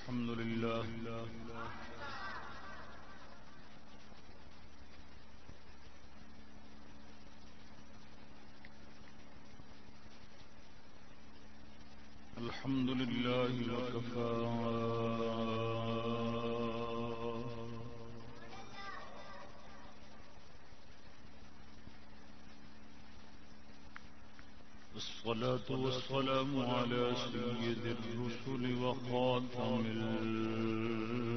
الحمد لله. الحمد لله وكفى. الصلاة والسلام على سيد الرسل وخاتم الرسل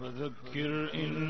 فذكر إن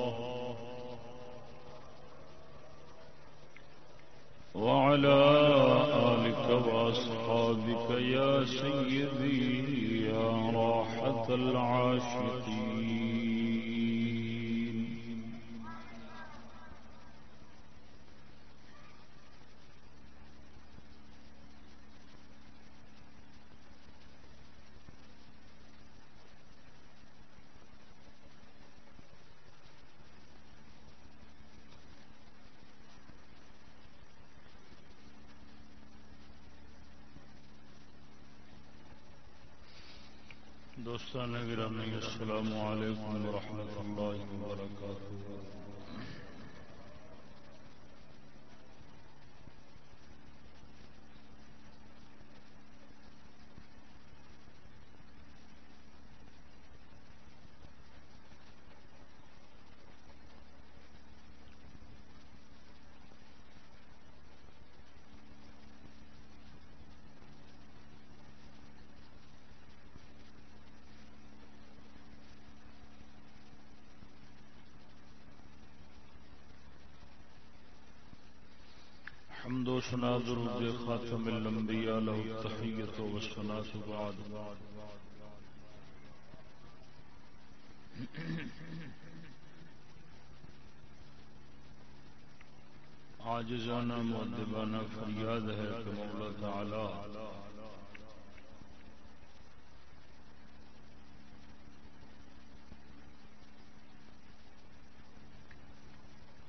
وعلى آلك وأصحابك يا سيدي يا راحة العاشقين. دوستان گرامی السلام علیکم ورحمۃ اللہ وبرکاتہ حمد و سنا درود خاتم الانبیاء له التحیت و الصلاة بعد. عاجزانہ مدبانہ فریاد ہے کہ مولا تعالی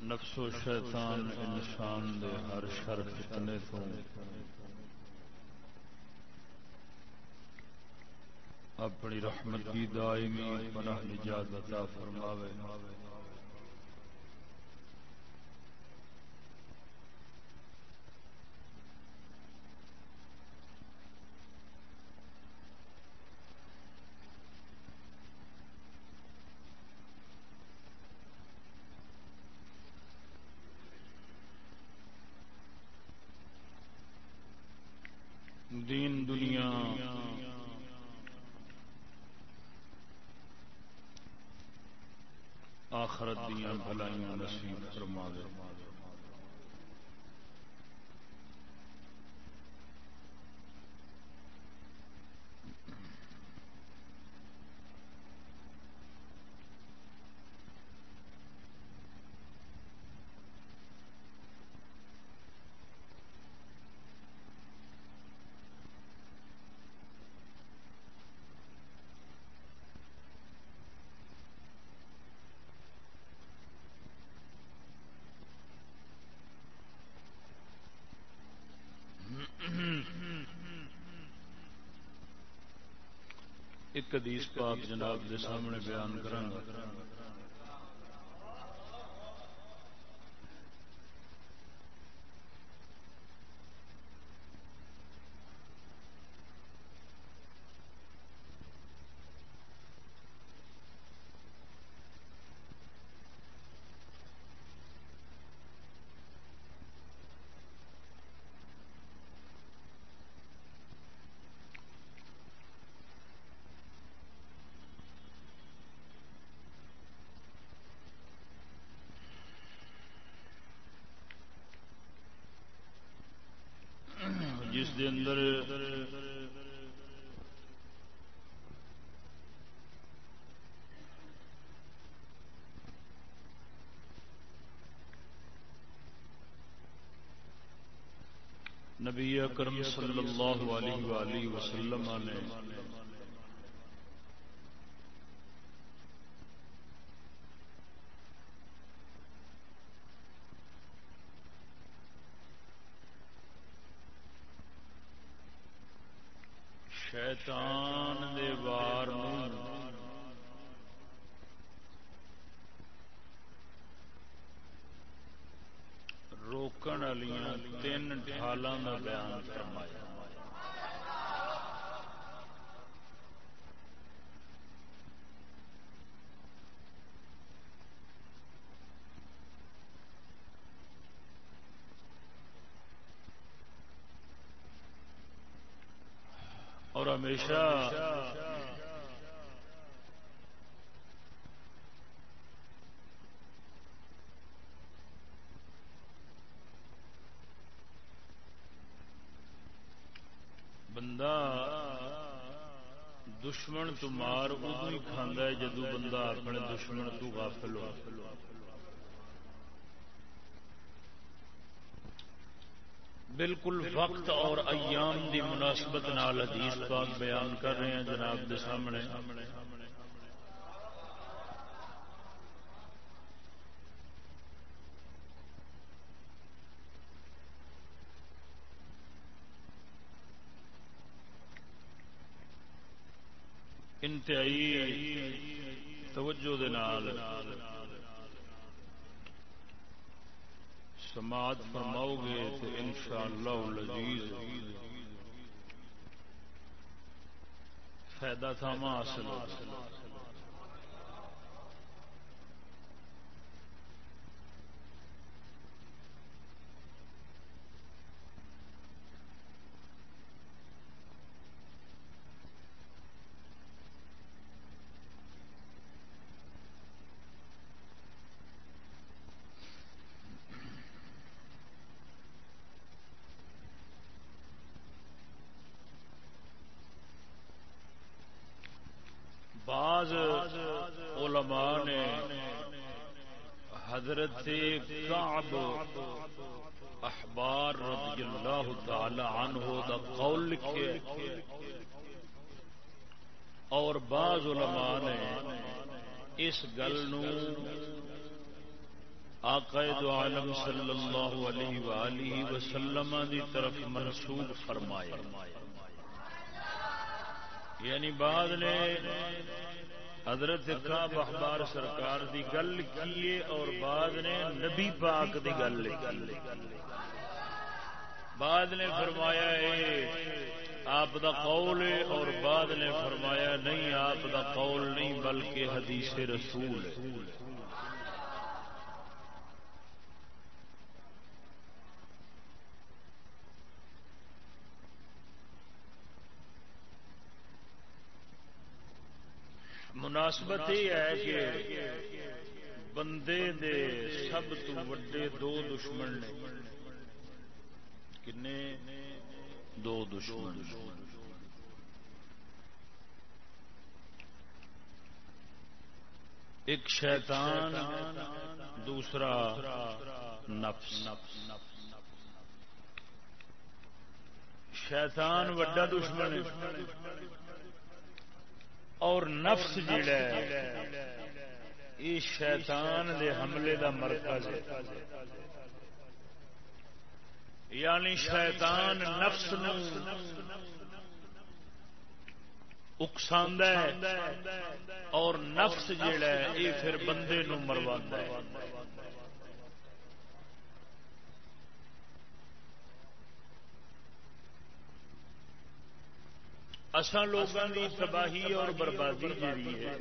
نفس و شیطان انسان دے ہر شر فتنے تو۔ اپنی رحمت کی دائمی پناہ نجات عطا فرماوے دین دنیا آخرت دیا بھلائیاں نصیب فرما دے ایک حدیث پاک جناب دے سامنے بیان کروں جس دے اندر۔ نبی اکرم صلی اللہ علیہ وآلہ وسلم نے شیطان دے وار روکن والی تین ڈھالاں کا بیان فرمایا اور ہمیشہ بندہ دشمن تو مار ادو ہی کھانا ہے جدو بندہ اپنے دشمن تو غافل ہو بالکل وقت اور ایام دی مناسبت نال حدیث پاک بیان کر رہے ہیں جناب دے سامنے انتہائی توجہ دے نال۔ سماعت فرماؤ گے تو ان شاء اللہ فائدہ تھاما حاصل۔ ہو وسلم دی طرف منسوب فرمائے یعنی بعد نے حضرت کا بخبار سرکار دی گل کیے اور بعد نے نبی پاک دی گل کی۔ بعد نے فرمایا ہے آپ دا قول ہے اور بعد نے فرمایا، نہیں، آپ دا قول نہیں، بلکہ حدیث رسول ہے۔ مناسبت یہ ہے کہ بندے دے سب تو وڈے دو دشمن نے۔ کنے؟ دو دشمن۔ ایک شیطان، دوسرا نفس۔ شیطان وڈا دشمن اور نفس جڑا یہ شیطان دے حملے دا مرکز ہے۔ یعنی شیطان نفس اکساند اور نفس جڑا ہے یہ پھر بندے نو مروا ہے۔ اسان لوگوں کی تباہی اور بربادی جی ہے،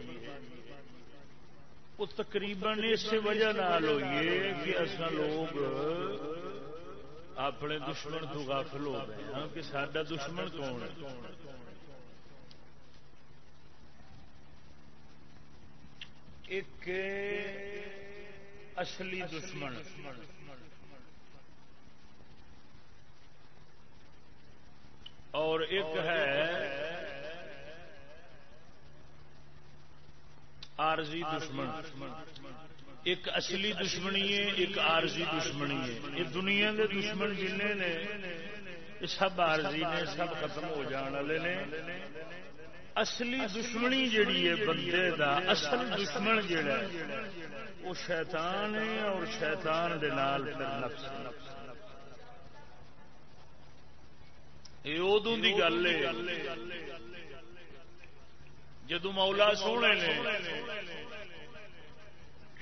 وہ تقریباً اس وجہ نال ہوئی کہ اسان لوگ اپنے دشمن تو غافل ہو گئے ہاں کہ سڈا دشمن کون ہے؟ ایک اصلی دشمن۔ اور ایک ہے آرزی دشمن۔ ایک اصلی دشمنی ہے، ایک آرزی دشمنی ہے۔ یہ دنیا کے دشمن جن نے سب آرزی نے، سب ختم ہو جان والے نے۔ اصلی دشمنی جیڑی ہے بندے دا، اصل دشمن جیڑا ہے، وہ شیطان ہے اور شیطان دے نال پھر نفس یہ ادو کی گل ہے جدو مولا سونے نے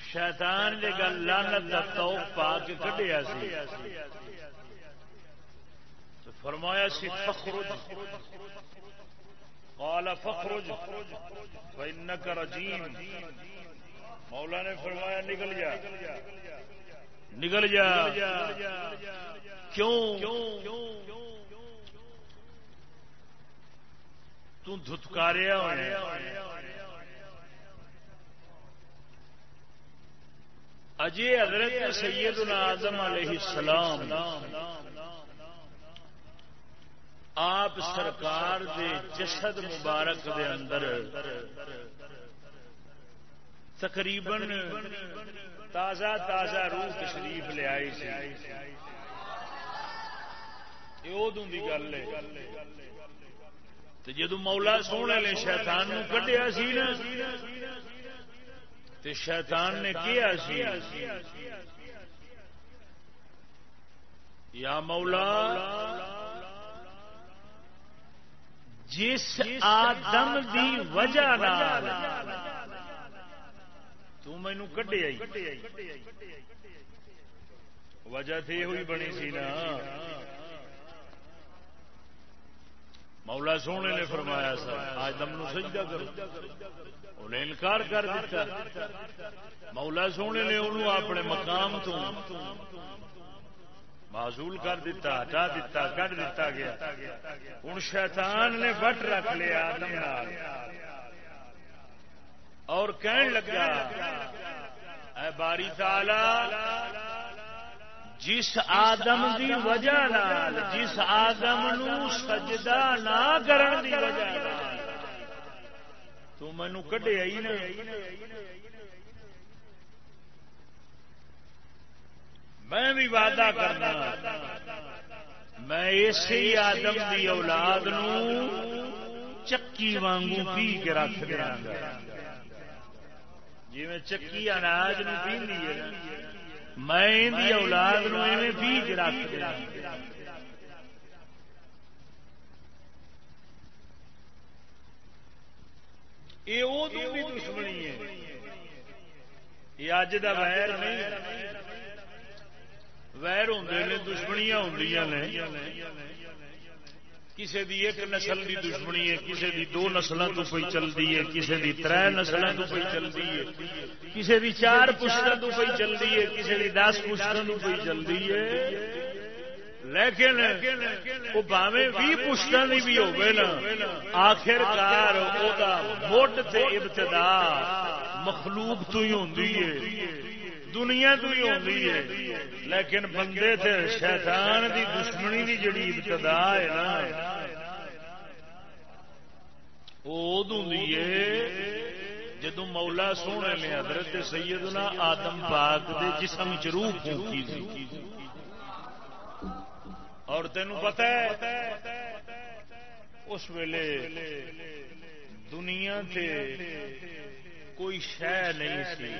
شیطان جی گل لانت کا توپ پا کے کڈیا سی فرمایا سی فخرج قال فخرج فإنك رجیم مولا نے فرمایا نکل جا نکل جا کیوں تتکاریا اجے حضرت سیدنا آدم علیہ السلام آپ سرکار دے جسد مبارک دے اندر تقریباً تازہ تازہ روح تشریف لے آئی سی۔ ادو کی گل ہے۔ جدو مولا سونے نے شیطان کٹیا سی نا شیطان نے کیا سی؟ یا مولا، جس آدم دی وجہ تینو کڈیا وجہ تھی ہوئی بنی سی نا۔ مولا سونے نے فرمایا سر، آج دم سجدہ کرو۔ انہیں انکار کر دیتا۔ مولا سونے نے انہوں اپنے مقام تو معذول کر دیتا، ہٹا دیتا کٹ دیتا گیا۔ ہوں شیطان نے وٹ رکھ لیا آدم نال۔ اور کہن لگا، اے باری تعالی جس آدم دی وجہ نال، جس آدم نو سجدہ نہ کرن دی وجہ نال۔ تو مینو کڈیا ہی نا۔ میں بھی وعدہ کرنا، میں اسی آدم کی اولاد نو چکی وانگو پی کے رکھ دیا جی میں چکی اناج نو پی میں اولاد پی کے رکھ دیا یہ دشمنی ہے۔ یہ اج کا ویر نہیں۔ ویر ہوں نے دشمنیاں ہوں نے۔ کسی دی ایک نسل دی دشمنی ہے کسی دی دو نسلوں تو کوئی چلتی ہے کسی دی تر نسلوں تو کوئی چلتی ہے کسی دی چار پشتوں تو کوئی چلتی ہے کسی دی دس پشتوں تو کوئی چلتی ہے۔ لیکن وہ باوے بھی پشتوں کی بھی ہوگی نا۔ آخر کار مڈ سے ابتدا مخلوق تو ہی ہوتی ہے۔ دنیا تو ہی ہوتی ہے۔ لیکن بندے تھے شیطان دی دشمنی دی جڑی ابتدا ہے نا، وہ جدو مولا سونے نے حضرت سیدنا آدم پاک دے جسم چروح پھونکی سی اور تینوں پتہ ہے، اس ویلے دنیا تے کوئی شہ نہیں سی۔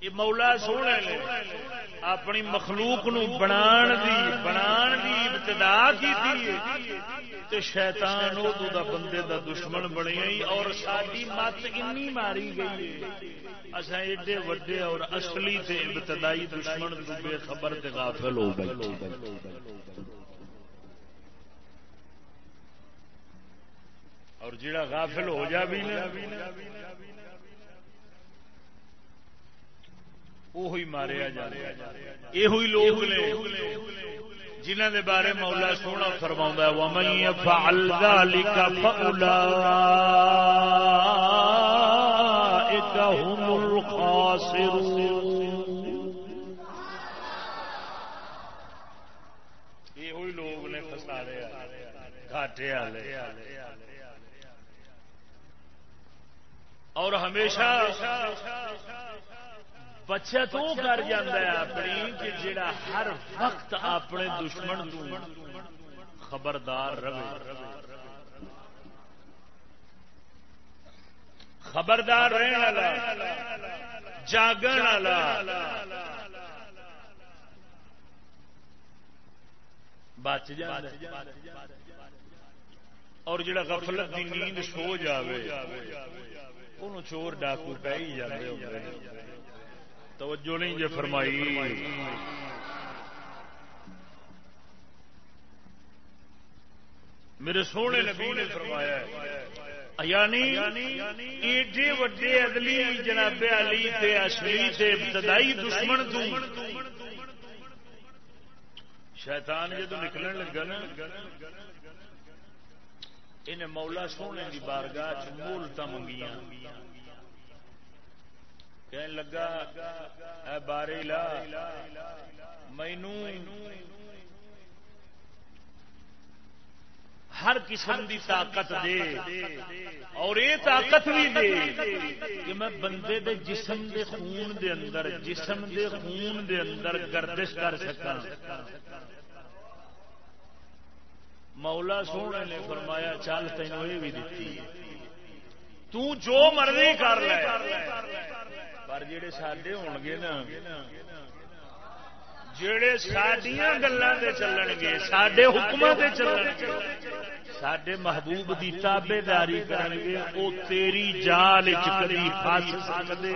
یہ مولا سونے نے اپنی مخلوق نو بنان دی بنان دی ابتدا کی شیطان ادو دا بندے دا دشمن بنی اور ساری مت انی ماری گئی اصا ایڈے وڈے اور اصلی تے ابتدائی دشمن تو بے خبر تے غافل ہو گئے۔ اور جڑا غافل ہو جا بھی نا وہی ماریا جا رہا یہ لوگ نے جنہ دے بارے مولا سونا فرما ومن فعل ذلك فأولئك هم الخاسرون۔ یہ لوگ نے فسارے گھاٹے والے اور ہمیشہ بچت وہ کر اپنی کہ جڑا ہر وقت اپنے دشمن خبردار رہے۔ خبردار رہنے والا، جاگن والا۔ بچ جا اور جڑا غفلت کی نیند سو جائے وہ چور ڈاکو پہ ہی جاتے توجہ نہیں جی فرمائی۔ میرے سونے نبی نے فرمایا یعنی ایڈے وڈے ادلی جناب علی تے اصلی تے ابتدائی دشمن تو۔ شیطان جدو نکلن لگا نا، انہیں مولا سونے کی بارگاہ چولتا منگیاں۔ کہنے لگا، اے بارے لا مینو ہر قسم دی طاقت دے اور یہ طاقت بھی دے کہ میں بندے دے جسم دے خون دے اندر، جسم دے خون دے اندر گردش کر سکا مولا سونے نے فرمایا، چل تینوں یہ بھی دیتی تو جو مرضی کر لے۔ پر جڑے سڈے ہو گے نا جڑے سڈیا گلوں سے چلن گے سڈے حکم سے چلن گے سڈے محبوب کی تابے داری کر گے وہ تیری جال کبھی فس سکتے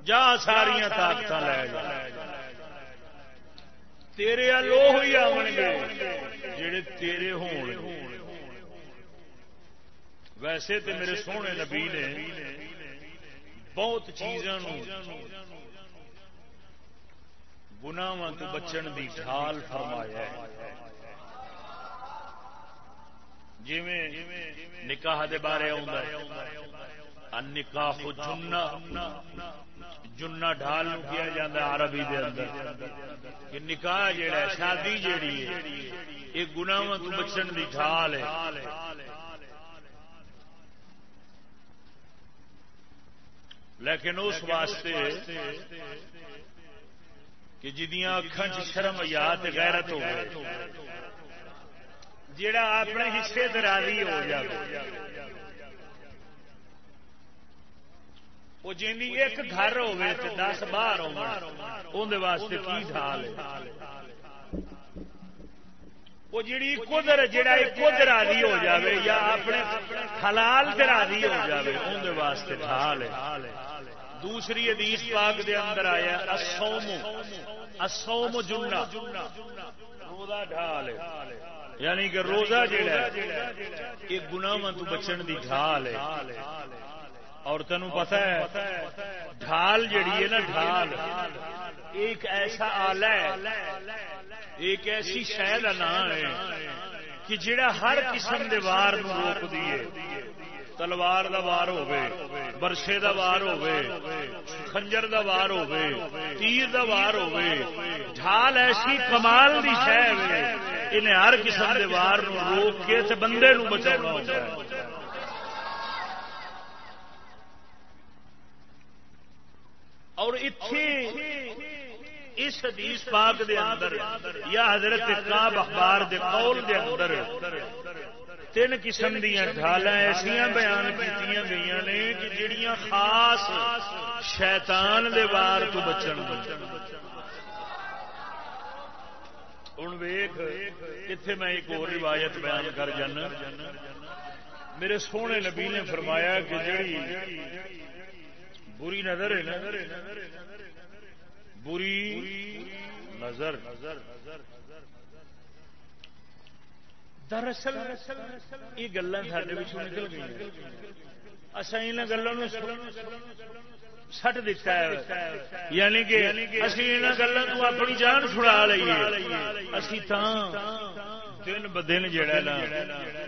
جا ساریا طاقت لے جا تیرے لوہ ہی آن گے جڑے تیرے ہون گے ویسے تو میرے سونے نبی نے بہت چیزوں گناواں تو بچن دی ڈھال فرمایا جی نکاح دے بارے نکاح جنا جنا ڈھال کیا جاتا عربی دے اندر۔ کہ نکاح جیڑا ہے شادی جیڑی ہے یہ گناواں تو بچن دی ڈھال ہے۔ لیکن اس واسطے کہ جدیاں اکھان چ شرم یاد غیرت ہو جڑا اپنے حصے دراضی ہو جائے وہ جی ایک گھر ہوے تو دس باہر واسطے کی ڈھال وہ جڑی قدر جڑا قدر راضی ہو جاوے یا اپنے حلال راضی ہو جاوے اندر واسطے ڈھال دوسری حدیث پاک دے اندر آیا اسوم اسوم جنا روزہ ڈھال یعنی کہ روزہ جڑا یہ گناواں تو بچن دی ڈھال ہے۔ اور تین پتا ہے، ڈھال جڑی ہے نا، ڈھال۔ ایک ایسا آلہ ہے، ایک ایسی شہ کا نام ہے، کہ جڑا ہر قسم کے وار نو روک دیے تلوار دا وار ہوے برشے دا وار ہوے خنجر دا وار ہوے تیر دا وار ہوے ڈھال ایسی کمال دی شہ ہے، انہیں ہر قسم کے وار نو روک کے تے بندے نو بچا ہوتا ہے۔ اور اتھے اس حدیث پاک دے اندر یا حضرت کعب اخبار دے قول دے اندر تین قسم دیا ڈھال ایسا بیان کی گئی نے کہ جڑیاں خاص شیطان دے وار تو بچن ہوں ویخ اتنے میں ایک اور روایت بیان کر جانا۔ میرے سونے نبی نے فرمایا کہ جڑی بری نظر ہے بری نظر۔ دراصل یہ گلیں سارے پچھوں نکل گئی اصل ان گلوں سٹ دیتا ہے۔ یعنی کہ اسی ان گلوں کو اپنی جان چھڑا لیے اسی تاں دن ب دن جڑا نا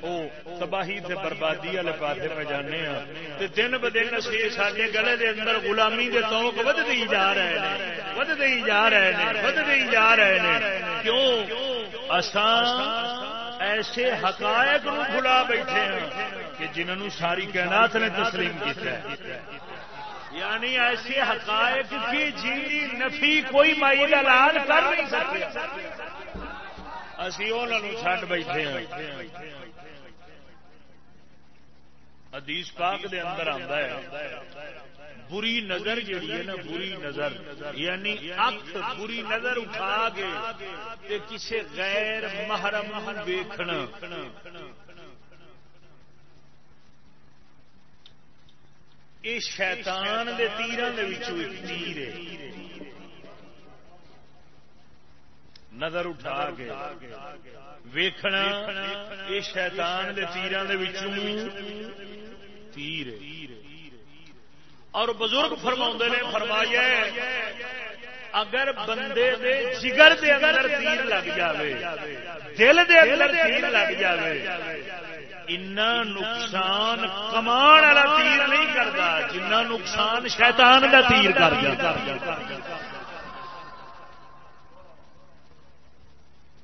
وہ تباہی تے بربادی والے پاس میں جانے ہاں دن ب دن سارے گلے دے اندر غلامی دے توک ودتے ہی جا رہے ہیں ودتے ہی جا رہے ہیں ودتے ہی جا رہے ہیں کیوں اسان ایسے حقائق نو بھلا بیٹھے ہیں کہ جنہوں ساری کائنات نے تسلیم کیا یعنی ایسے حقائق کی جی نفی کوئی مائی دلال کر نہیں سکتے اسی چڈ بیٹھے ہیں حدیث پاک دے اندر آتا ہے بری نظر جیڑی ہے نا بری نظر یعنی اک بری نظر اٹھا کے کسی غیر محرم ویکھنا یہ شیطان دے تیران دے تیر ہے نظر اٹھا کے ویکھنا یہ شیطان دے تیران دے تیر اور بزرگ فرما نے، فرمایا اگر بندے دے جگر دے اندر تیر لگ جاوے، دل دے اندر تیر لگ جاوے اتنا نقصان کمان والا تیر نہیں کرتا جنہ نقصان شیطان دا تیر کر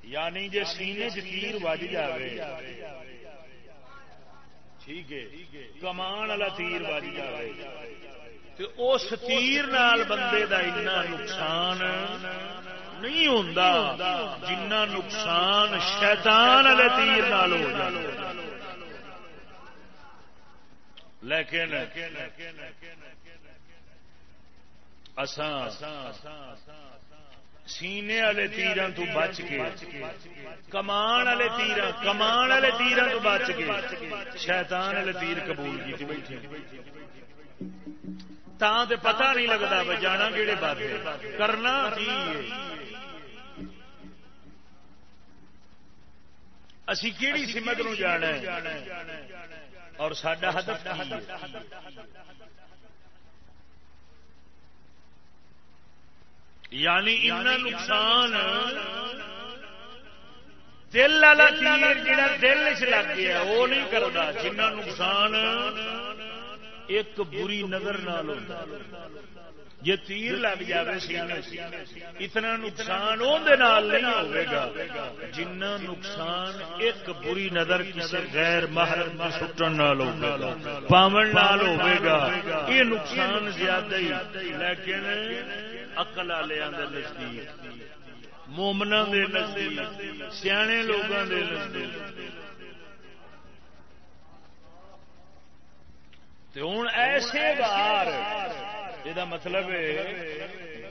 یعنی جی سینے تیر وج جائے ٹھیک ہے۔ کمان والا تیر وج جائے تو اس تیر نال بندے دا اتنا نقصان نہیں ہوتا جنہ نقصان شیطان والے تیر نال ہو جائے لیکن اسان سینے والے تیران تو بچ کے، کمان والے تیر کمان والے تیران تو بچ کے شیطان والے تیر قبول کی بیٹھے۔ تا تے پتہ نہیں لگتا بھائی جانا کہڑے بات کرنا کی اسی کیڑی سمت نو جانا اور سڈا ہدف یعنی ان نقصان دل والا تیر جا دل چ لگ گیا وہ نہیں کرتا جنہ نقصان ایک بری نظر نال جی تیر لگ جائے سینے اتنا نقصان نہیں ہوگا جنا نقصان ایک بری نظر کسی غیر محرم سٹن نال ہوگا پاون نال ہوگا یہ نقصان زیادہ ہی۔ لیکن اقل والے نزدیک مومنا دے نزدیک، سیانے لوگوں دے نزدیک۔ ہوں ایسے بار یہ مطلب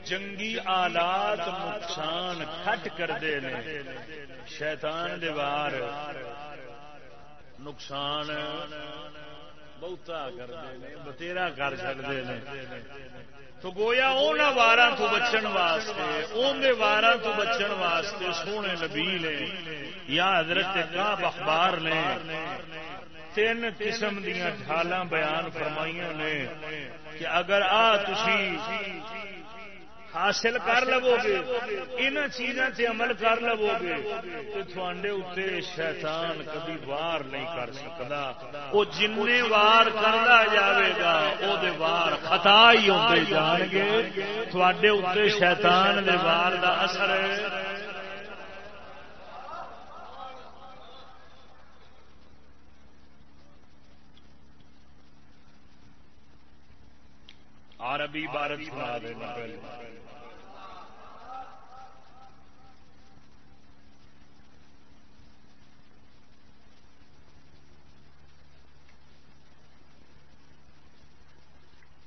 جنگی آلات نقصان کٹ کرتے ہیں شیطان دے وار نقصان بہتا کرتے بتیرا کر سکتے ہیں۔ تو گویا ان وار تو بچن واسطے اندر وار تو بچن واسطے سونے نبی نے، یا حضرت کا اخبار نے، تین قسم دیا ڈھالا بیان فرمائیاں نے کہ اگر آ تھی حاصل کر لو گے ان چیزوں سے عمل کر لو گے تو تھوڑے اتنے شیطان کبھی وار نہیں کر سکتا وہ جن وار کرتا جاوے گا وہ وار خطا ہی ہوتے جان گے۔ تھوڑے اتنے شیطان دے وار دا اثر عربی عبارت سنا دینا پہلے۔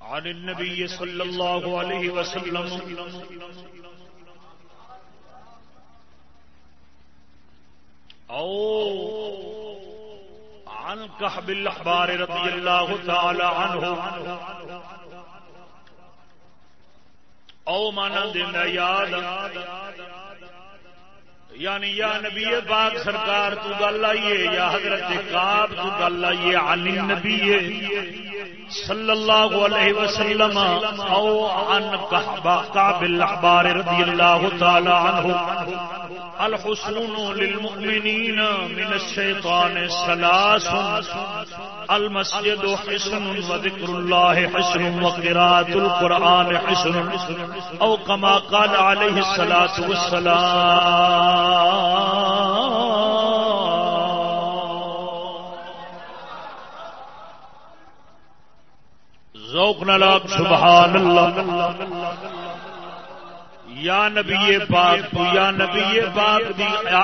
عن النبي صلى الله عليه وسلم. او عن كحب الاحبار رضي الله تعالى عنه. او مانا دینا یاد. یعنی یا نبی پاک سرکار تو گل آئیے یا حضرت کاب تو گل آئیے عن نبی صلی اللہ علیہ وسلم او عن کعب الاحبار رضی اللہ تعالی عنہ. الحسون للمؤمنين من الشيطان سلاس. المسجد حسن وذكر الله حسن وقراءة القرآن حسن. أو كما قال عليه الصلاة والسلام. ذوق نلاک سبحان اللہ۔ یا نبی پاک تو یا نبی پاک دی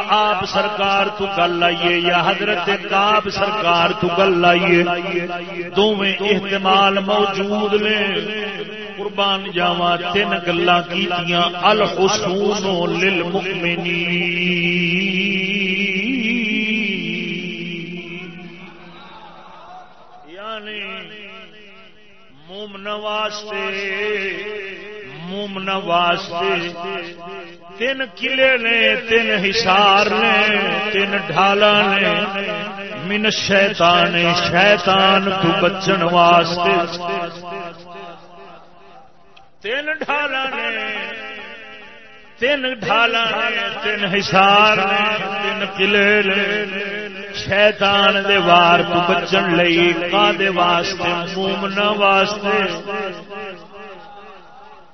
آپ سرکار تو گل آئیے یا حضرت کاب سرکار تو گل آئیے دونوں احتمال موجود نے۔ قربان جاوا تین گلا کی الحسون للمؤمنین۔ مومن واسطے مومنا واسطے تین قلعے نے، تین ہسار نے، تین ڈھالا نے۔ من شیطان شیطان تو بچن واسطے۔ تین ڈھالا نے، تین ڈھالا نے، تین ہسار نے، تین قلعے نے۔ شیطان دے وار تو بچن لئی کا دے واسطے مومنا واسطے۔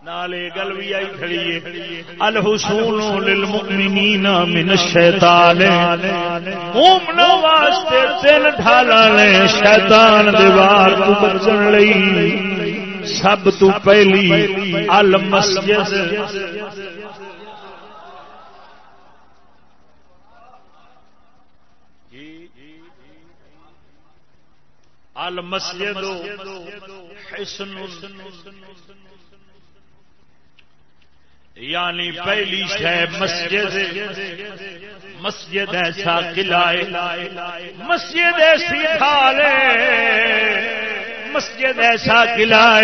نالے گل بھی آئی کھڑی ہے۔ الحسون للمؤمنین من الشیطان۔ مومن واسطے تین ڈھالا نے شیطان دیوار تو بچن لئی۔ سب تو پہلی المسجد۔ المسجد حسن. یعنی پہلی شہ مسجد مسجد ایسا قلعہ، مسجد ایسی ڈھالے مسجد ایسا قلعہ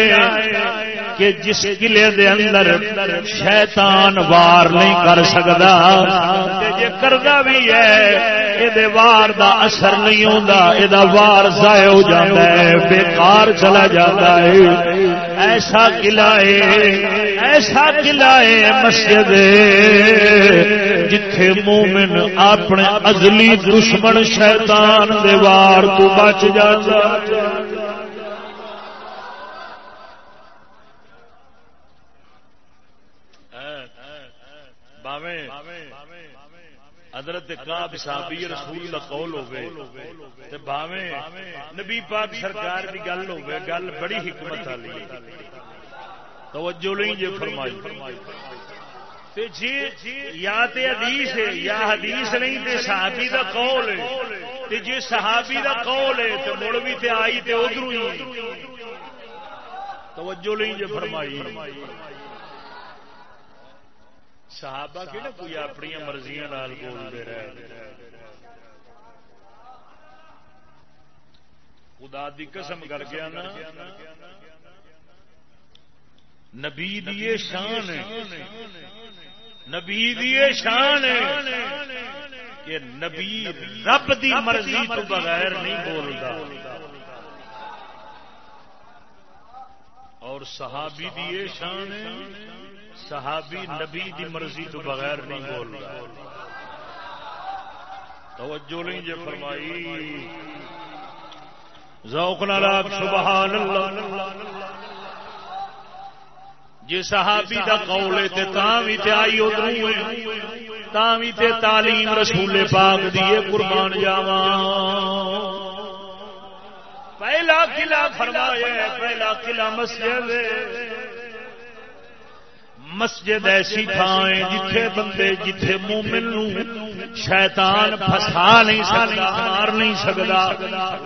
کہ جس قلعے دے اندر شیطان وار نہیں کر سکتا جی بھی ہے یہ وار دا اثر نہیں ہوتا یہ وار ضائع ہو جاتا ہے بیکار چلا جاتا ہے ایسا قلعہ ایسا قلعہ مسجد جتھے مومن اپنے ازلی دشمن شیطان دے وار تو بچ جاتا حضرت کاب صحابی رسول کا قول ہوے تے بھاویں، نبی پاک سرکار دی گل ہوے گل بڑی حکمت والی توجہ نہیں جے جی، فرمائی۔ تے جی یا تے حدیث ہے، یا حدیث نہیں، تے صحابی دا قول ہے۔ تے جی صحابی دا قول ہے، تے مڑ بھی تے آئی تے ادھر ہی توجہ نہیں جے جی، فرمائی۔ صحابہ کہ نا کوئی اپنی مرضیاں بولتے رہے۔ خدا دی قسم کر گیا نا نبی دی شان نبی دی شان کہ نبی رب دی مرضی تو بغیر نہیں بولتا۔ اور صحابی دی شان صحابی نبی دی مرضی تو بغیر نہیں بول رہا توجہ نہیں جی فرمائی۔ ذوق لاک سبحان اللہ جی صحابی دا قول ہے تے تاں وی تے آئی ادھر تاں وی تے تعلیم رسول پاک دیے قربان جاواں۔ پہلا قلعہ فرمایا پہلا قلعہ مسجد مسجد ایسی تھان جتھے بندے جتھے مومن نو شیطان پھسا نہیں سکتا مار نہیں سکتا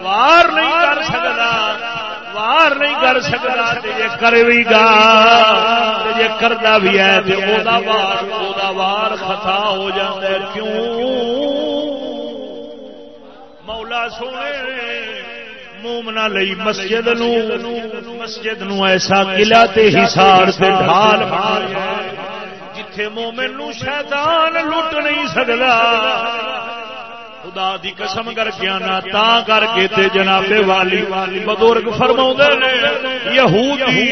وار نہیں کر سکتا وار نہیں کر سکتا کر بھی گا یہ کرتا بھی ہے تو وار وار خطا ہو جاتا ہے۔ کیوں؟ مولا سونے مومنا لئی مسجد نو. مسجد نو ایسا قلعہ تے حصار تے ڈھال جتھے مومن نو شیطان لٹ نہیں سکدا. خدا دی قسم کر کے آنا تا کر کے تے جناب والی بزرگ فرما نے، یہودی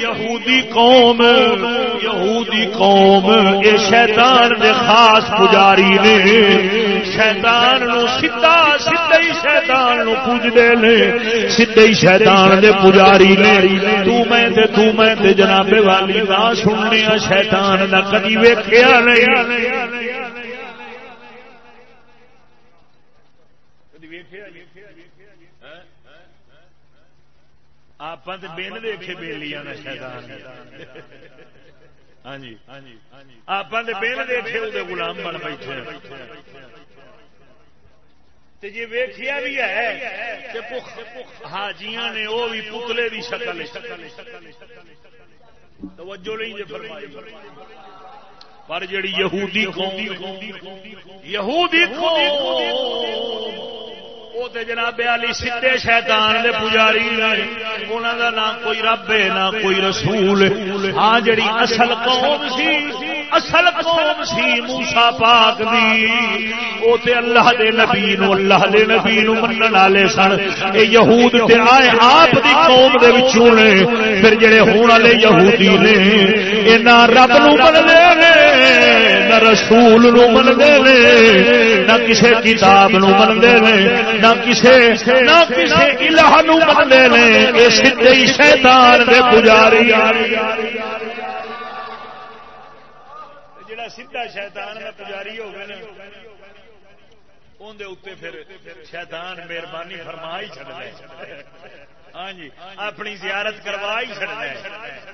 یہودی قوم یہودی قوم، اے شیطان دے خاص پجاری نے، شیطان نو سیدھا سیدھا ہی شیطان نو پوجدے نے، سیدھا ہی شیطان دے پجاری نے، تو میں تے، تو میں تے جناب والی نہ سننے شیطان نہ کدی ویکھیا نہیں۔ آپ بین دیکھے بےلیاں شیطان ہاں جی آپ بین دیکھے وہ گلام بن بیٹھے جی ویخیا بھی ہے حاجیاں نے وہ بھی پتلے کی شکل توجہ نہیں جی فرمائی پر جڑی یہودی قوم یہودی قوم وہ جناب علی سیدے شیطان دے پجاری انہوں دا نہ کوئی رب ہے نہ کوئی رسول ہاں جڑی اصل قوم سی اصل قوم سی موسا پاک دی او تے اللہ دے نبی نو اللہ دے نبی نو منن والے سن اے یہود تے آئے آپ دی قوم دے وچوں نے پھر جڑے ہون والے یہودی نے اے نہ رب نو مننے نے نہ رسول نو مننے نے نہ کسے کتاب نو مننے نے نہ کسے نہ کسے الہ نو مندے نے اے سیدھے ہی شیطان دے پجاری۔ جڑا سیدھا شیطان دا پجاری ہو گیا اندر اتنے پھر شیطان مہربانی فرما ہی چڑھنا ہاں جی اپنی زیارت کروا ہی چڑھنا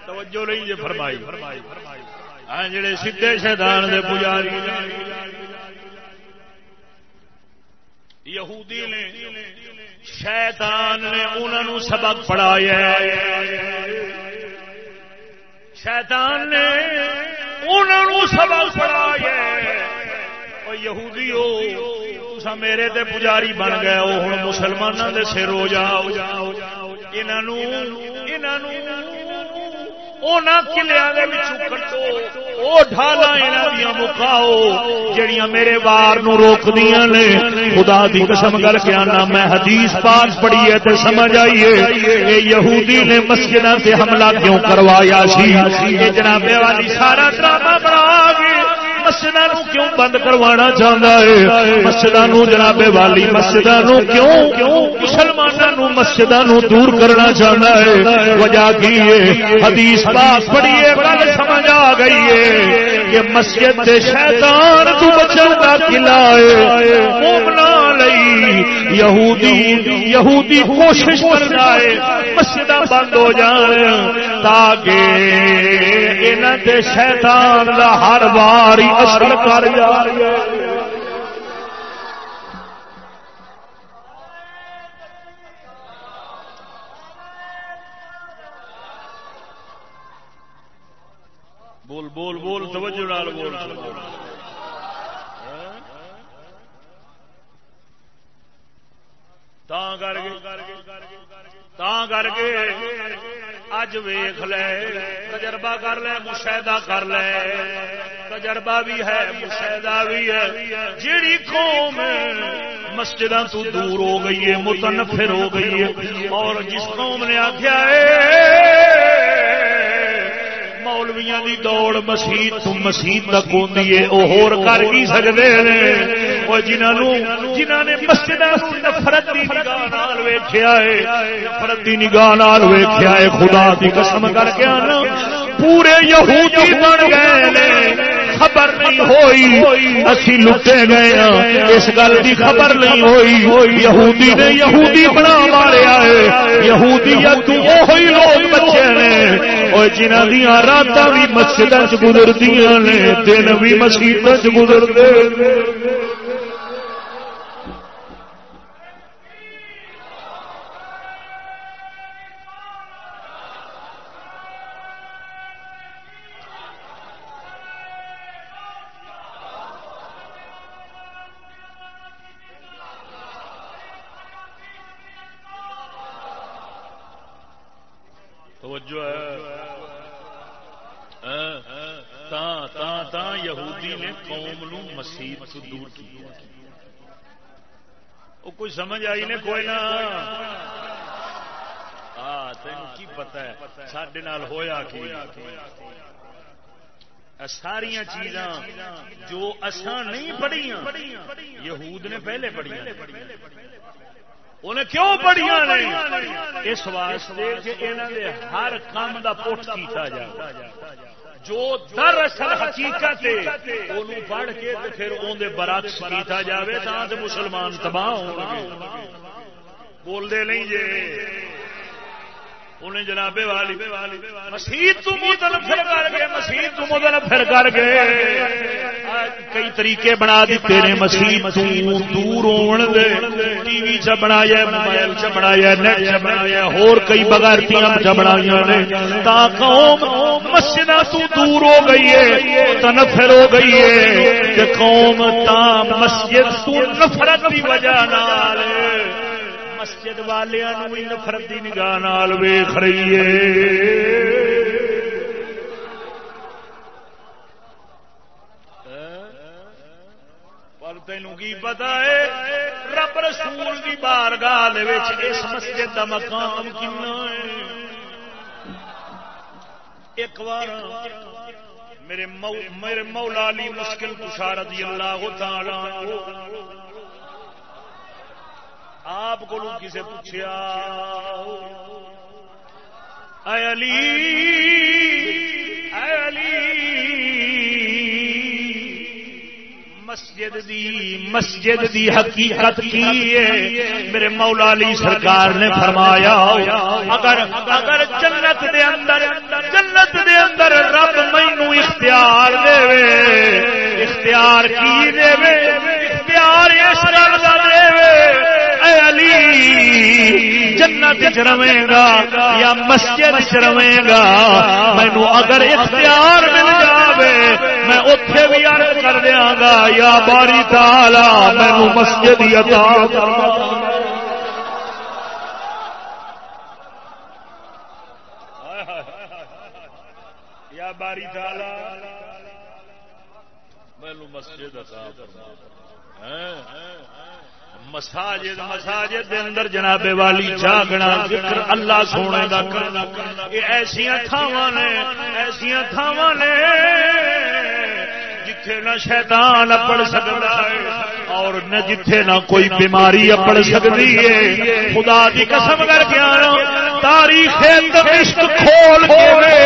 توجہ نہیں جی فرمائی فرمائی فرمائی۔ ہاں جڑے سیدھے شیطان دے پجاری یہودی نے شیطان نے انہوں سبق پڑھایا شیطان نے انہوں سبق پڑھایا یہودی ہو میرے تے پجاری بن گئے وہ ہوں مسلمانوں کے سر ہو جاؤ انہوں جڑیاں میرے وار نو روک دیا نے۔ خدا دی قسم کر کے آنا، میں حدیث پاک پڑھی ہے تے سمجھ آئیے۔ اے یہودی نے مسجد سے حملہ کیوں کروایا سی؟ جناب والی سارا ڈرامہ بنا گئے مسجد کیوں بند کروانا چاہتا ہے؟ مسجد جناب والی مسجد کیوں مسلمانوں مسجد دور کرنا چاہتا ہے؟ وجہ کی حدیث پاک پڑھیے گل سمجھ آ گئی ہے کہ مسجد شیطان تو بچن کا قلعہ ہے۔ مومنا یہودی یہودی کوشش کر جائے مسجد بند ہو جان، تاکہ انہاں تے شیطان دا ہر بار اثر کر جائے۔ بول بول بول، توجہ نال بول۔ کر کے اج ویخ لے تجربہ کر لے مشاہدہ کر لے تجربہ بھی ہے مشاہدہ بھی ہے جیڑی قوم مسجد تو دور ہو گئی ہے متنفر ہو گئی ہے اور جس قوم نے آخیا ہے مولویاں دی دوڑ مسیح تو مسیح تک ہوتی ہے۔ وہ ہور کر ہی سکتے ہیں وہ نے مسجد نفرت کی نگاہ ویخیا ہے نفرت نگاہ ہے، خدا کی قسم کر کے پورے یہودی بن گئے خبر نہیں ہوئی، اسی لٹے گئے ہاں اس گل کی خبر نہیں ہوئی۔ یہودی نے یہودی بنا ماریا ہے یہودی وہی لوگ بچے نے۔ اور جنہ دیا راتاں بھی مسجد گزردیاں نے، دن بھی مسیحت گزرتے۔ کوئی سمجھ آئی نے کوئی نہ۔ تین کی پتا ہے؟ سڈے ہوا کی؟ ساریا چیزاں جو اسان نہیں پڑھیا یہود نے پہلے پڑھیا انہیں کیوں پڑھیا نہیں؟ اس واسطے کہ انہوں نے ہر کام کا پوٹ کیتا جائے جو دراصل حقیقت پڑھ کے پھر اندر برعکس کیتا جاوے تو مسلمان تباہ ہو بولتے نہیں جی انہیں جناب والی مسیح تو مدن پھر کر گئے، مسیح تو مدن پھر کر گئے۔ کئی طریقے بنا دیتے نے مسیح دور ہون دے۔ ٹی وی چ بنایا موبائل چ بنایا نیٹ چ بنایا ہور کئی بغیرتیاں چ بنایا نے۔ تا قوم مسجد تو دور ہو گئی ہے تنفر ہو گئی ہے۔ کہ قوم تا مسجد تو نفرت کی وجہ نال مسجد والوں بھی نفرت کی نگاہ ویخ رہی ہے۔ تینوں کی پتا ہے، رب رسول کی بار گاہ اس مسجد کا مقام کنا ایک بار میرے میرے مولا علی مشکل کشارت اللہ تعالی آپ کو کسی پوچھا علی مسجد دی مسجد دی حقیقت کی ہے۔ میرے مولا علی سرکار نے فرمایا، اگر اگر جنت دے اندر، جنت دے اندر رب مینو اختیار دے اختیار کی دے اختیار اس گل کا دے۔ جنت چ رہے گا یا مسجد چ رہے گا مینو اگر اختیار مل جائے میں اتے بھی عرض کر دیا گا، یا باری تالا مینو مسجد عطا یا باری تالا مینو مسجد عطا مساجد مساجد دے اندر جناب والی جاگنا، ذکر اللہ سونے دا کرنا۔ یہ ایسیا تھاواں نے ایسیا تھاواں نے جتھے نہ شیطان اپڑ سکتا ہے اور نہ جتھے نہ کوئی بیماری اپڑ سکتی ہے۔ خدا دی قسم کر کے آنا، تاریخ عشق کھول کے وے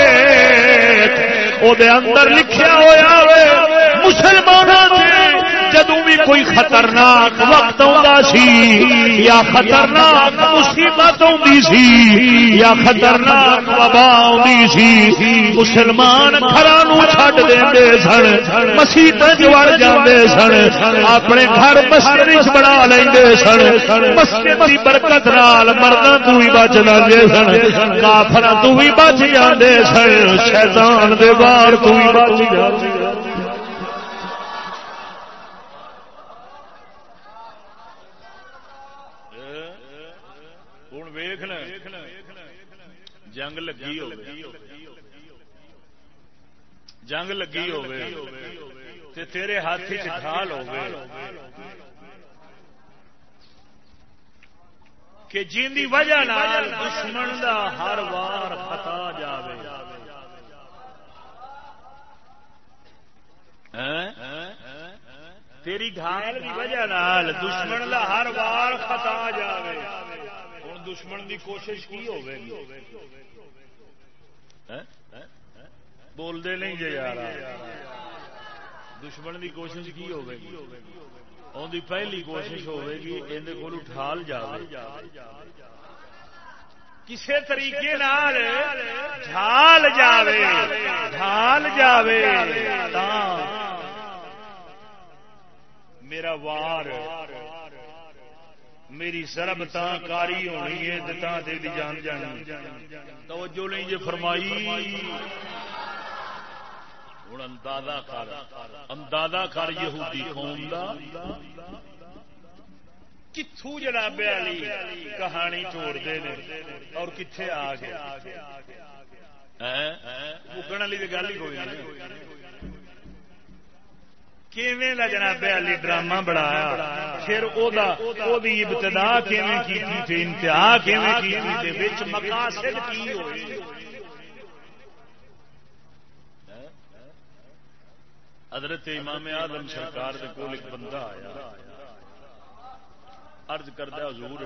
او دے اندر لکھیا ہوا مسلمانوں جدو بھی کوئی خطرناک وقت سی، یا خطرناک مصیبت سی، یا خطرناک وبا سی۔ مسلمان گھر چڈ دے سن مسیت جڑ جاتے سن، اپنے گھر مسجد بنا لیں سن، مسجد کی برکت نال مرنا تو بھی بچ لگے سن کافر تو بھی بچ جاتے سن، شیطان دے بار تو بھی بچ جاتے جنگ لگی ہو جنگ لگی ہو تیرے ہاتھ ڈھال ہو کہ جن کی وجہ دشمن دا ہر وار خطا جاوے تیری ڈھال کی وجہ دشمن دا ہر وار خطا جاوے ہوں دشمن دی کوشش کی ہوگی بولتے نہیں جی یار۔ دشمن کی کوشش کی ہوگی؟ پہلی کوشش ہوگی اندر کو ٹھال جائے کسی طریقے ڈھال جاوے ڈھال جاوے۔ میرا وار میری سرب تا کاری ہونی ہے تا دے دی جان جانی توجہ نہیں جی فرمائی۔ ہوں اندازہ کر اندازہ کر یہودی قوم دا۔ کتوں جناب علی کہانی چھوڑ دے اور کتنے آ گئے؟ مکن والی گل ہی کوئی نہیں۔ جناب علی ڈرامہ بنایا پھر ابتدا انتہا مقاصد کی حضرت امام آدم سرکار کے کول ایک بندہ آیا۔ ارد کردہ حضور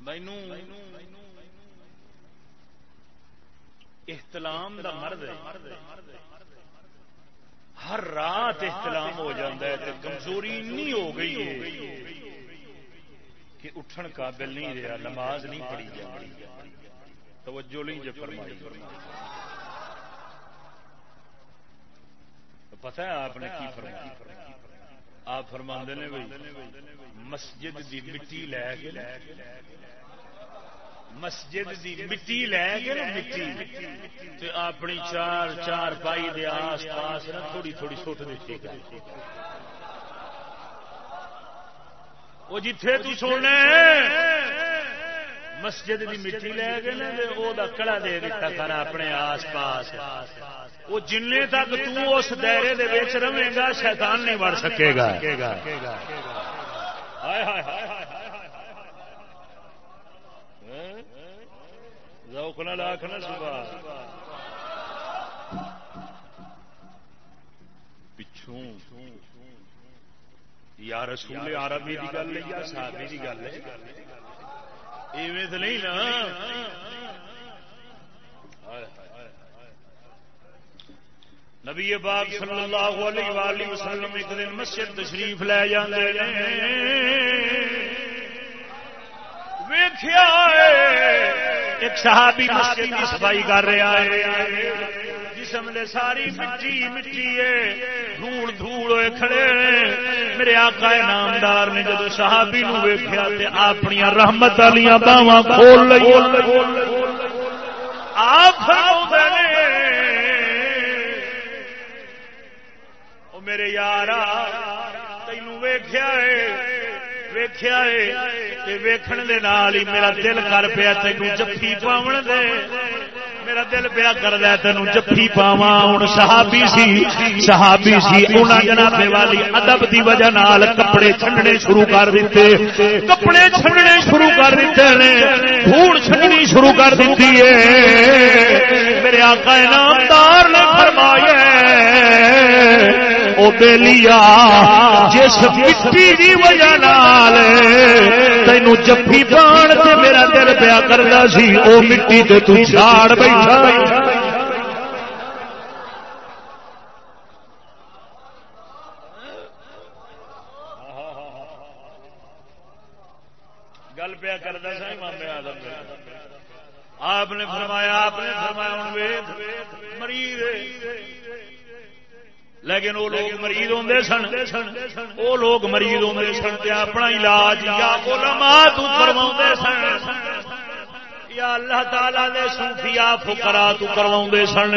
مینو احتلام دا مرد ہر رات احتلام ہو جاتا ہے تو کمزوری انی ہو گئی ہے کہ اٹھن قابل نہیں رہا، نماز نہیں پڑھی جا توجہ نہیں جب فرمائی۔ پتا ہے آپ نے کی فرمایا آپ فرما نے مسجد دی مٹی لے کے مسجد دی مٹی لے کے نا مٹی۔ اپنی چار چار پائی دے آس پاس نا تھوڑی تھوڑی سٹ دیتی وہ جتھے تو سونا مسجد دی مٹی لے گئے نا وہ کڑا دے دیتا کر اپنے آس پاس۔ وہ جن تک تو اس دائرے دے رہے گا، شیطان نہیں بڑھ سکے گا۔ ہائے ہائے ہائے۔ ذوق نہ لاکھ نہ صبح۔ پچھوں۔ یا رسول عربی کی گل ہے یا صحابی کی گل ہے؟ ایویں تو نہیں نا۔ نبی باغ صلی اللہ علیہ وآلہ وسلم ایک دن مسجد تشریف لے جاندے ویکھیا ایک صحابی مسجد کی صفائی کر رہا ہے جسم نے ساری مٹی مٹی ہے۔ دھوڑ دھوڑ ہوئے کھڑے میرے آقا نامدار نے جدو صحابی نو ویخیا اپنی رحمت والی باوا کھول لی آپ میرے یار تینوں ویخیا ہے۔ ویخیا ویکھن دے نال ہی میرا دل کر پیا تین جفی پاون دے میرا دل پیا کر دیا تین جفی پاوا ہوں صحابی سی صحابی سی انہاں جناب والی ادب دی وجہ نال کپڑے چھننے شروع کر دیتے کپڑے چھننے شروع کر دیتے نے دھوڑ چھننی شروع کر دیتی ہے میرے آقا انعامدار نے فرمایا او بے لیا جس مٹی کی وجہ نال تینوں جفی پان سے میرا دل پیا کرتا سی وہ مٹی تے تو چھاڑ بیٹھا۔ گل پیا کرتا سا مامے آدم آپ نے فرمایا، آپ نے فرمایا مریض لیکن وہ لوگ مریض ہوتے سن وہ لوگ مریض ہوتے سن اپنا علاج یا فرما سن یا اللہ تعالی نے سوفیا فکرا تو کروا سن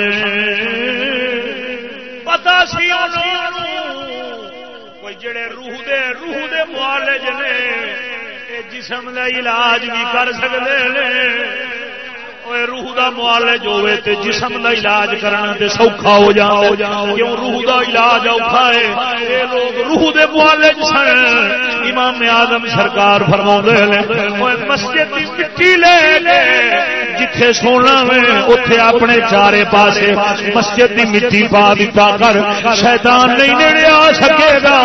پتا سی کوئی جڑے روح دے روح دے معالج نے جسم کا علاج بھی کر سکتے روح دا معالج ہوئے تے جسم دا علاج کرنا تے سوکھا ہو جا کیوں روح دا علاج اوکھا ہے؟ اے لوگ روح دے معالج سن۔ امام آدم سرکار فرما نے مسجد کی مٹی لے لے۔ جتھے سونا میں اتے اپنے چارے پاسے مسجد کی مٹی پا دیتا کر، شیطان نہیں نیڑے آ سکے گا،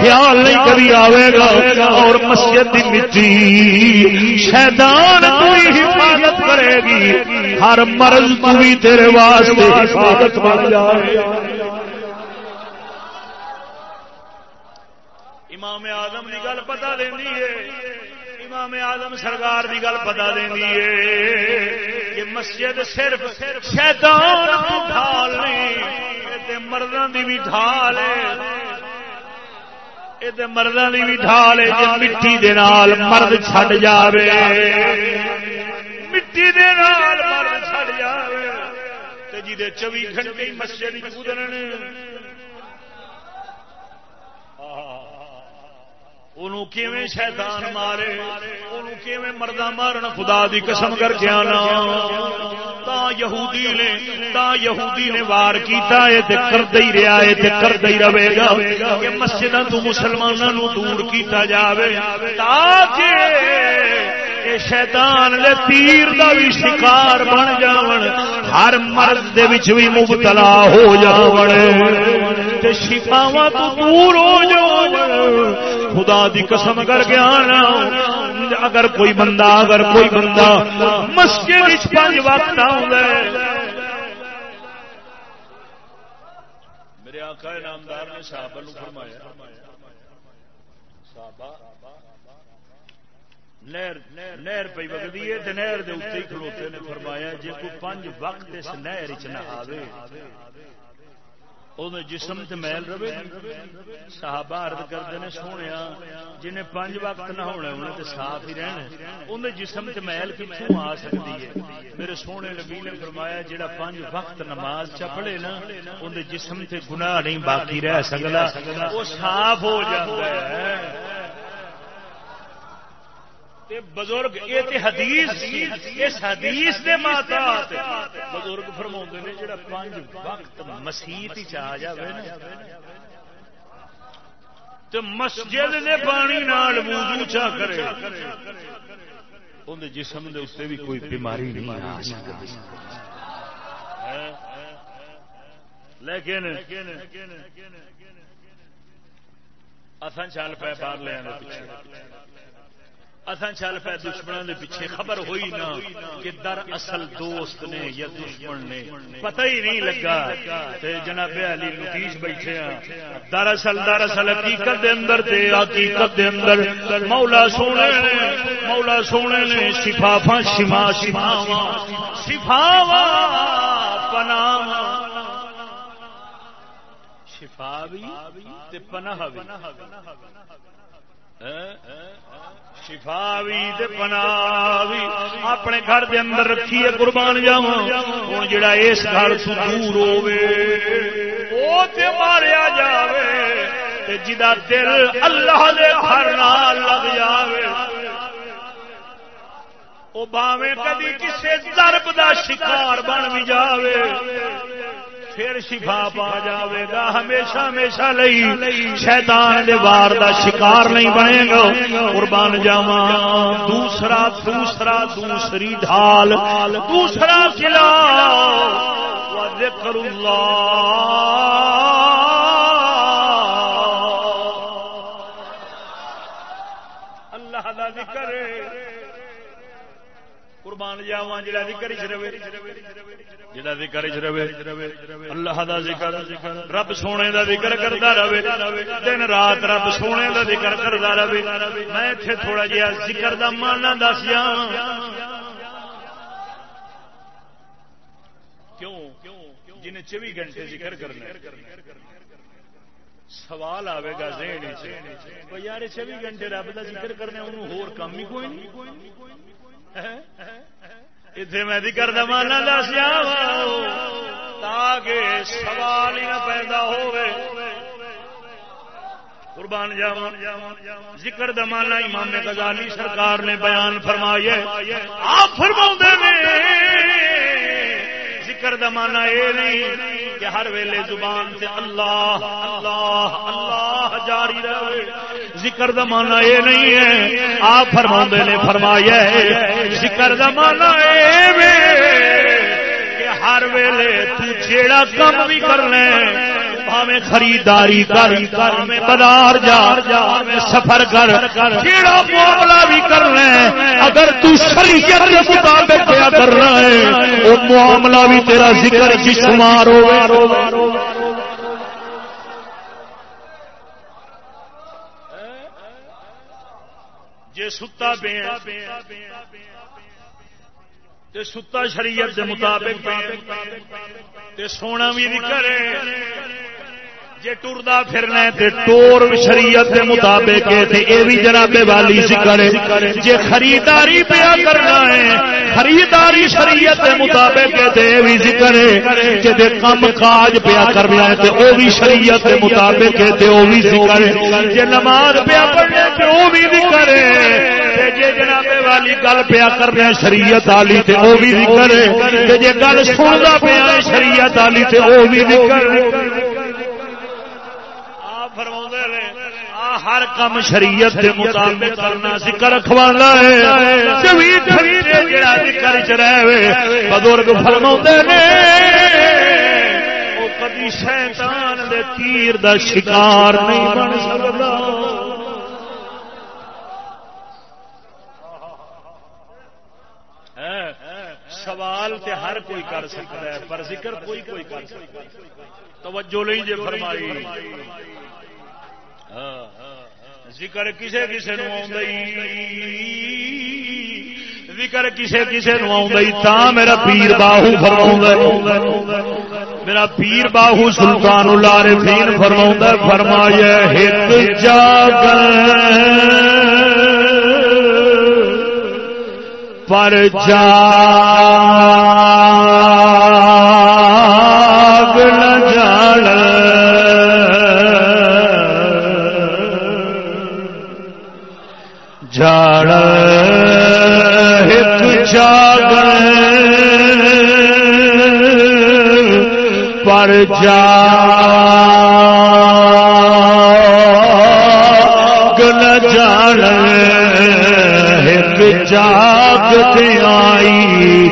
خیال نہیں کبھی آئے گا، اور مسجد کی مٹی شیطان کوئی حفاظت کرے گی، ہر مرض بھی تیرے واسطے حفاظت بن جائے امام آدم کی گل پتا دینی ہے امام آدم سرکار کی گل پتا دینی ہے کہ مسجد صرف شیطان ڈھال نہیں مردوں کی بھی ڈھال ہے۔ مردوں کی بھی ڈھال ہے جی مٹی دے نال مرد چھڈ جاوے۔ مٹی دے نال مرد چھڑ جائے جی چوبی گھنٹے مسجد کودن گزرن شیطان مارے؟ انہوں مردہ مارن؟ خدا دی قسم کر کے آنا۔ تا یہودی نے تا یہودی نے وار کیتا ہے تے کردا ہی رہیا ہے تے کردا ہی رہے گا کہ مسجداں تو مسلماناں دور کیتا جاوے۔ تاکہ شیطان لے تیر دا بھی شکار بن جاون۔ ہر مرد دے وچ بھی مبتلا ہو جاون۔ تے شفاواں تو دور ہو جاون۔ خدا دی قسم کر کے آنا۔ اگر کوئی بندہ اگر کوئی بندہ مسجد وچ پنج وقت آوندا میرے آقا نامدار نے صحابہ نو فرمایا صحابہ نہر پی وگتی ہے نہر دے اتنے کھلوتے نے فرمایا جی کوئی پانچ وقت اس نہر چ نہ آئے وہ جسم تے میل رہے، صحابہ عرض کرتے ہیں، سونے جنہیں پانچ وقت نہ ہونا انہیں تے صاف ہی رہنا انہیں جسم تے میل کتوں آ سکتی ہے؟ میرے سونے نبی نے فرمایا جہاں پانچ وقت نماز چپڑے نا اندر جسم تے گناہ نہیں باقی رہ سکتا وہ صاف ہو جاتا ہے۔ بزرگ، یہ حدیث، اس حدیث دے ماتا بزرگ فرما نے جڑا پانچ وقت مسیت آ جائے تو مسجد نے پانی نال وضو چا کرے۔ اندر جسم دے اس بھی کوئی بیماری نہیں آ سکتی۔ لیکن اصل چل پہ باہر لے پیچھے۔ اصل چل پہ دشمنوں کے پیچھے خبر ہوئی نا کہ در اصل دوست نے یا دشمن نے، پتہ ہی نہیں لگا۔ جناب علی نتیش بیٹھے ہیں دراصل دراصل حقیقت دے اندر تے حقیقت دے اندر مولا سونے نے، مولا سونے نے شفافا شما شفاوا شفاوا پناہ شفا بھی پناہ بھی۔ ہاں؟ شفا بھی پنا بھی اپنے گھر دے اندر رکھیے قربان جاوا ہوں جڑا اس گھر تو دور ہو ماریا جائے جا دل اللہ دے گھر نال لگ جائے وہ باوے کدی کسی درب دا شکار بن بھی جائے پھر شفا پا جاوے گا۔ ہمیشہ ہمیشہ لئی شیطان دے وار دا شکار نہیں بنے گا۔ قربان جاوا دوسرا دوسرا دوسری ڈھال۔ دوسرا قلعہ۔ ذکر اللہ۔ قربان جاوا جڑا ذکر چ رہے۔ جڑا ذکر چ رہے۔ اللہ دا ذکر رب سونے دا ذکر کردا رہے۔ دن رات رب سونے دا ذکر کردا رہے۔ میں ایتھے تھوڑا جہا ذکر دا معنی دس کیوں؟ جنہیں چوبی گھنٹے ذکر کرنا سوال آئے گا ذہن یار، چوبی گھنٹے رب کا ذکر کرنے، انہوں ہور کام ہی کوئی نہیں۔ اتنے میں ذکر دمانا دسیا تاکہ سوال ہی نہ پیدا ہوئے۔ قربان جاوا ذکر دمانا امام غزالی سرکار نے بیان فرمایا آپ فرما نے ذکر دمانا یہ نہیں کہ ہر ویلے زبان سے اللہ اللہ اللہ جاری رہے۔ ذکر دمانا یہ نہیں ہے۔ آپ فرما نے فرمایا ذکر دمانا کہ ہر ویلے تو جیڑا کم بھی کر لیں۔ میں خریداری کر میں بازار جا میں سفر کر۔ کیڑا معاملہ بھی کرنا ہے۔ اگر تو شریعت کے مطابق کیا کرنا ہے، وہ معاملہ بھی تیرا ذکر کی شمار ہو جے ستا پہ تے ستا شریعت کے مطابق تے سونا بھی نہیں کرے۔ جی ٹردا پھرنا تے ٹور شریعت کے مطابق یہ بھی جناب والی ذکر جی خریداری پیا کرنا ہے، خریداری شریعت کے مطابق تے اے بھی ذکر ہے جی کم کاج پیا کرنا ہے وہ بھی شریعت کے مطابق وہ بھی ذکر ہے جی نماز پیا پڑھنا تو وہ بھی ذکر ہے جی جناب والی گل پیا کرنا شریعت والی تے وہ بھی ذکر ہے جی گل سنتا پیا شریعت والی تے وہ بھی ذکر ہے ہر کم شریعت کے مطابق کرنا ذکر رکھوانا ہے۔ ذکر چ رہے بزرگ فرما نے کدی شیطان دے تیر دا شکار نہیں بن سکتا سوال تے ہر کوئی کر سکتا ہے، پر ذکر کوئی کوئی کر سکتا ہے۔ توجہ نہیں جی فرمائی۔ ہاں، ذکر کسے کسے نو آئی ذکر کسے کسے نو آئی تا میرا پیر باہو فرما میرا پیر باہو سلطان لارے فین فرما فرمایا ہت جاگر جاگ پر جا جاڑ۔ جاگ۔ پر جا۔ جاگ آئی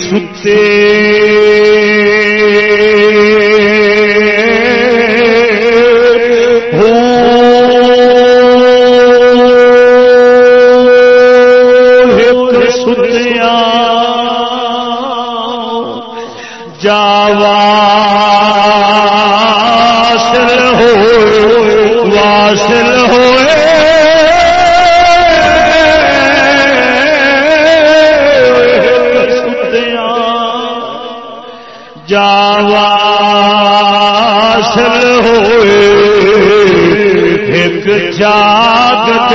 ستے جاگت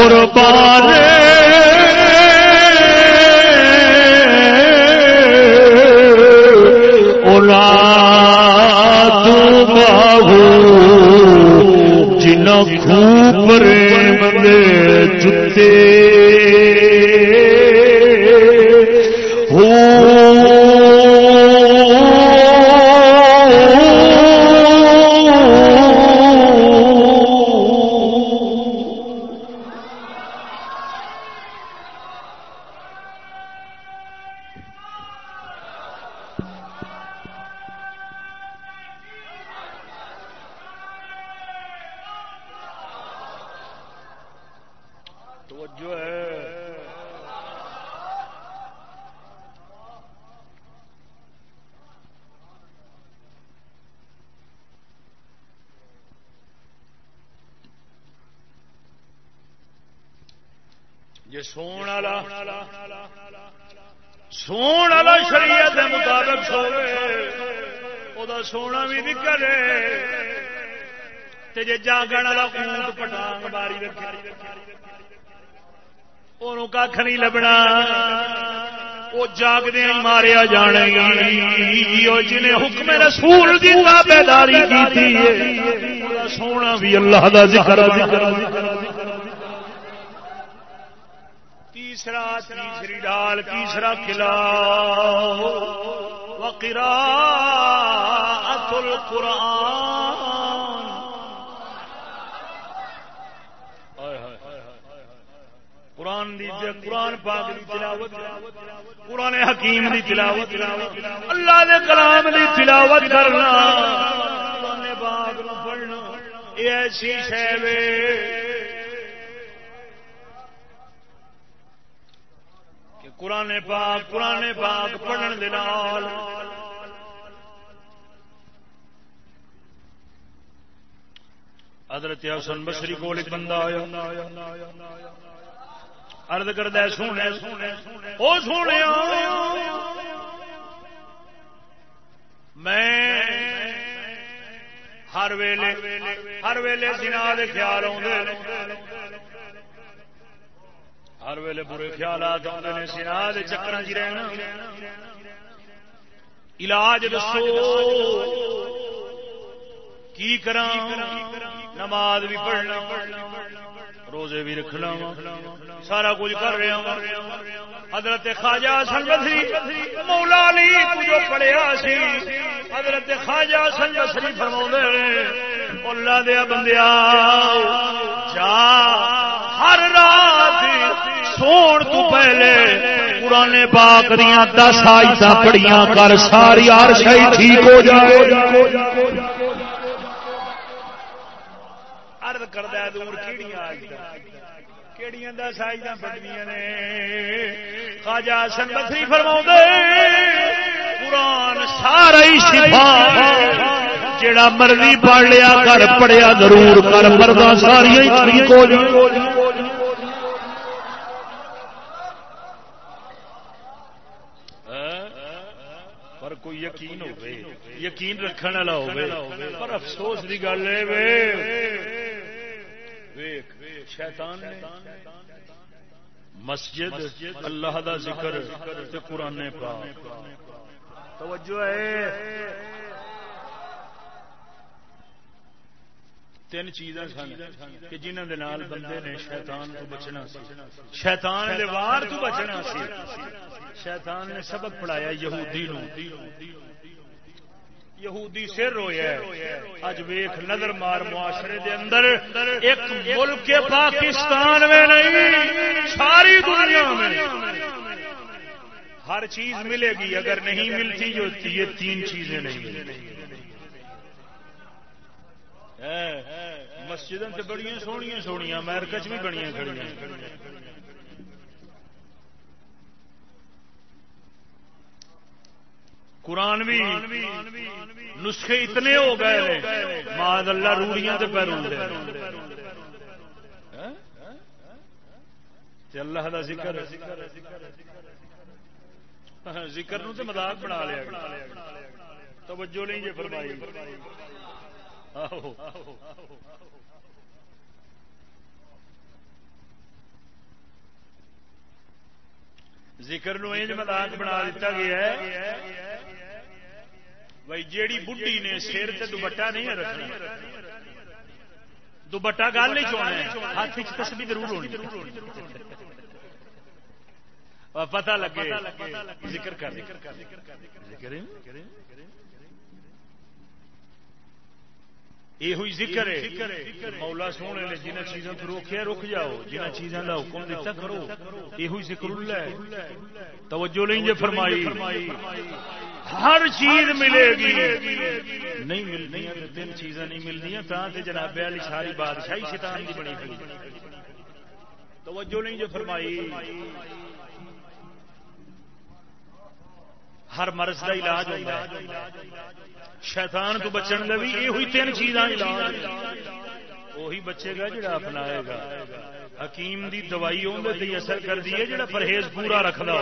قربان اولاد بہو جنہ خوب جتے۔ سون والا شریعت کے مطابق سوے سونا بھی نکل جی جاگن والا اونٹ پٹانگ باری رکھی وہ کھ نہیں لبنا۔ وہ جاگدے ماریا جانے جنہیں حکم رسول کی تابے داری کی سونا بھی اللہ کا ذکر تیسرا، تیسری ڈال، تیسرا قلعہ وقرا اتل قرآن قرآن دی قرآن پاک دی تلاوت قرآن حکیم دی تلاوت اللہ دے کلام دی تلاوت کرنا۔ قرآن پاک پڑھنا۔ یہ ایسی شہ کہ قرآن پاک قرآن پاک پڑھن دے نال۔ حضرت حسن بصری کو ایک بندہ آیا۔ ارد کرد سونے وہ سونے، میں ہر ویلے ہر ویلے سنا خیال آدھے ہر ویلے برے خیالات آتے ہیں سنا چکر چ رہنا۔ علاج دسو۔ کی کرا نماز بھی پڑھنا، روزے بھی رکھنا۔ سارا کچھ کر رہا ہوں حضرت خواجہ سنگسری مولا علی جو پڑھیا سی، حضرت خواجہ سنگسری فرما اللہ دیا بندیا جا ہر رات سون تو پہلے پرانے پاک دیا دس آئیت پڑیاں کر، ساری ہر شہی ٹھیک ہو جائے۔ کردہ دور کہڑی دس آئی بڑھیا نے؟ خاجا سن بتری فرما قرآن سارا جڑا مرضی پڑھ لیا کر، پڑھیا ضرور کر مردہ ساری ٹھیک ہو پر کوئی یقین ہو یقین رکھنے والا ہو پر افسوس کی گل ہے شیطان مسجد اللہ دا ذکر قرآن پاک۔ توجہ ہے۔ تین چیزاں سن کہ جنہوں کے نال بندے نے شیطان تو بچنا شیطان دے وار تو بچنا سی۔ شیطان نے سبق پڑھایا یہودی نو یہودی سر رویا اج ویخ نظر مار معاشرے دے اندر ایک ملک پاکستان میں نہیں، ساری دنیا میں۔ ہر چیز ملے گی، اگر نہیں ملتی جو یہ تین چیزیں نہیں۔ مسجد بڑی سویا سونی امیرکا چ بھی بڑی کھڑی قرآن بھی نسخے اتنے ہو گئے ماد اللہ روڑیاں تو پہ اللہ کا ذکر ذکر نو تو مذاق بنا لیا توجہ نہیں جی فرمائی۔ ذکر نو مذاق بنا دیتا گیا ہے۔ بھائی جیڑی بڈی نے سر سے دوپٹا نہیں رکھنا۔ دوپٹا گل نہیں چونا ہاتھ تسبی ضرور ہونی پتا لگے۔ ذکر کر۔ یہ ہوئی ذکر ہے مولا سونے نے جنہیں چیزوں کو روکیا رک جاؤ جنہیں چیزوں کا حکم دیتا کرو یہ ہوئی ذکر اللہ ہے توجہ نہیں جی فرمائی ہر چیز ملے گی نہیں ملتی تین چیزاں نہیں ملتی تا جناب والی ساری بادشاہی شیطان کی بنی ہوئی توجہ نہیں جو فرمائی ہر مرض کا علاج ہوتا ہے شیطان کو بچن کا بھی یہ ہوئی تین چیزاں علاج وہی بچے گا جڑا اپنائے گا۔ حکیم دی دوائی اندر اثر کر دی ہے جڑا پرہیز پورا رکھنا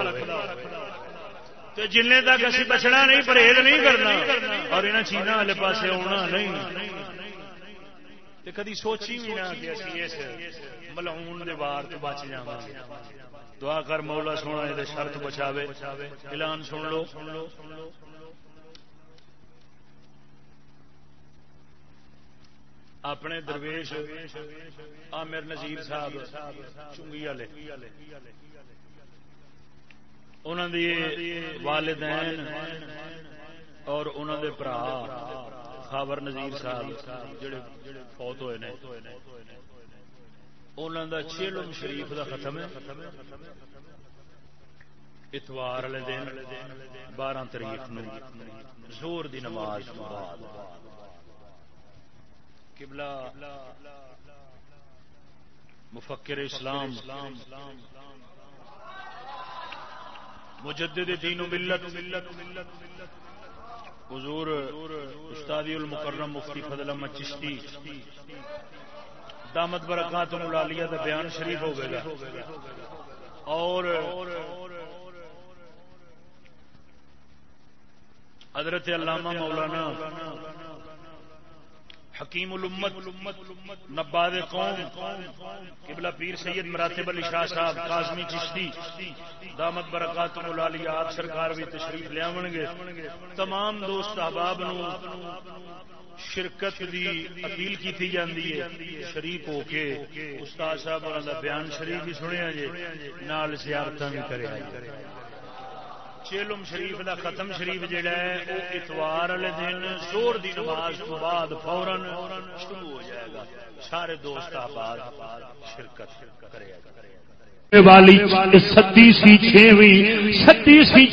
تو جن تک اسی بچنا نہیں، پرہیز نہیں کرنا۔ اور یہاں چیزوں والے پاس آنا نہیں۔ کدی سوچی بھی نہ کہ اس ملعون دے وار تو بچ جا دعا کر مولا سونا یہ شرط بچاوے۔ اعلان سن لو۔ اپنے درویش، عامر نظیر صاحب، چنگی والے۔ انہوں دی والدین اور انہوں دے برا، خاور نظیر صاحب، جڑے فوت ہوئے نے۔ انہوں دا چیلم شریف دا ختم ہے۔ اتوار والے دن، بارہ تاریخ زور دی نماز بعد۔ قبلہ مفکر اسلام، مجدد دین و ملت، حضور استادی المکرم مفتی فضل احمد چشتی، دامت برکات ملالیہ کا بیان شریف ہو گئے اور حضرت علامہ مولانا حکیم الامت، نباد قوم، قبلہ پیر سید مراتب علی شاہ صاحب کازمی چشتی، دامت برکات ملالیات سرکار بھی تشریف لیا گے۔ تمام دوست احباب نو شرکت دی اپیل کی جاندی ہے شریف ہو کے استاد صاحب کا بیان شریف بھی سنیا جی نال زیارت بھی کرے چیلم شریف دا ختم شریف جڑا ہے وہ اتوار والے دن زور دی نماز تو بعد فورن شروع ہو جائے گا۔ سارے دوست آباد شرکت کرے گا۔ والی ستی سی چھویں ستی سی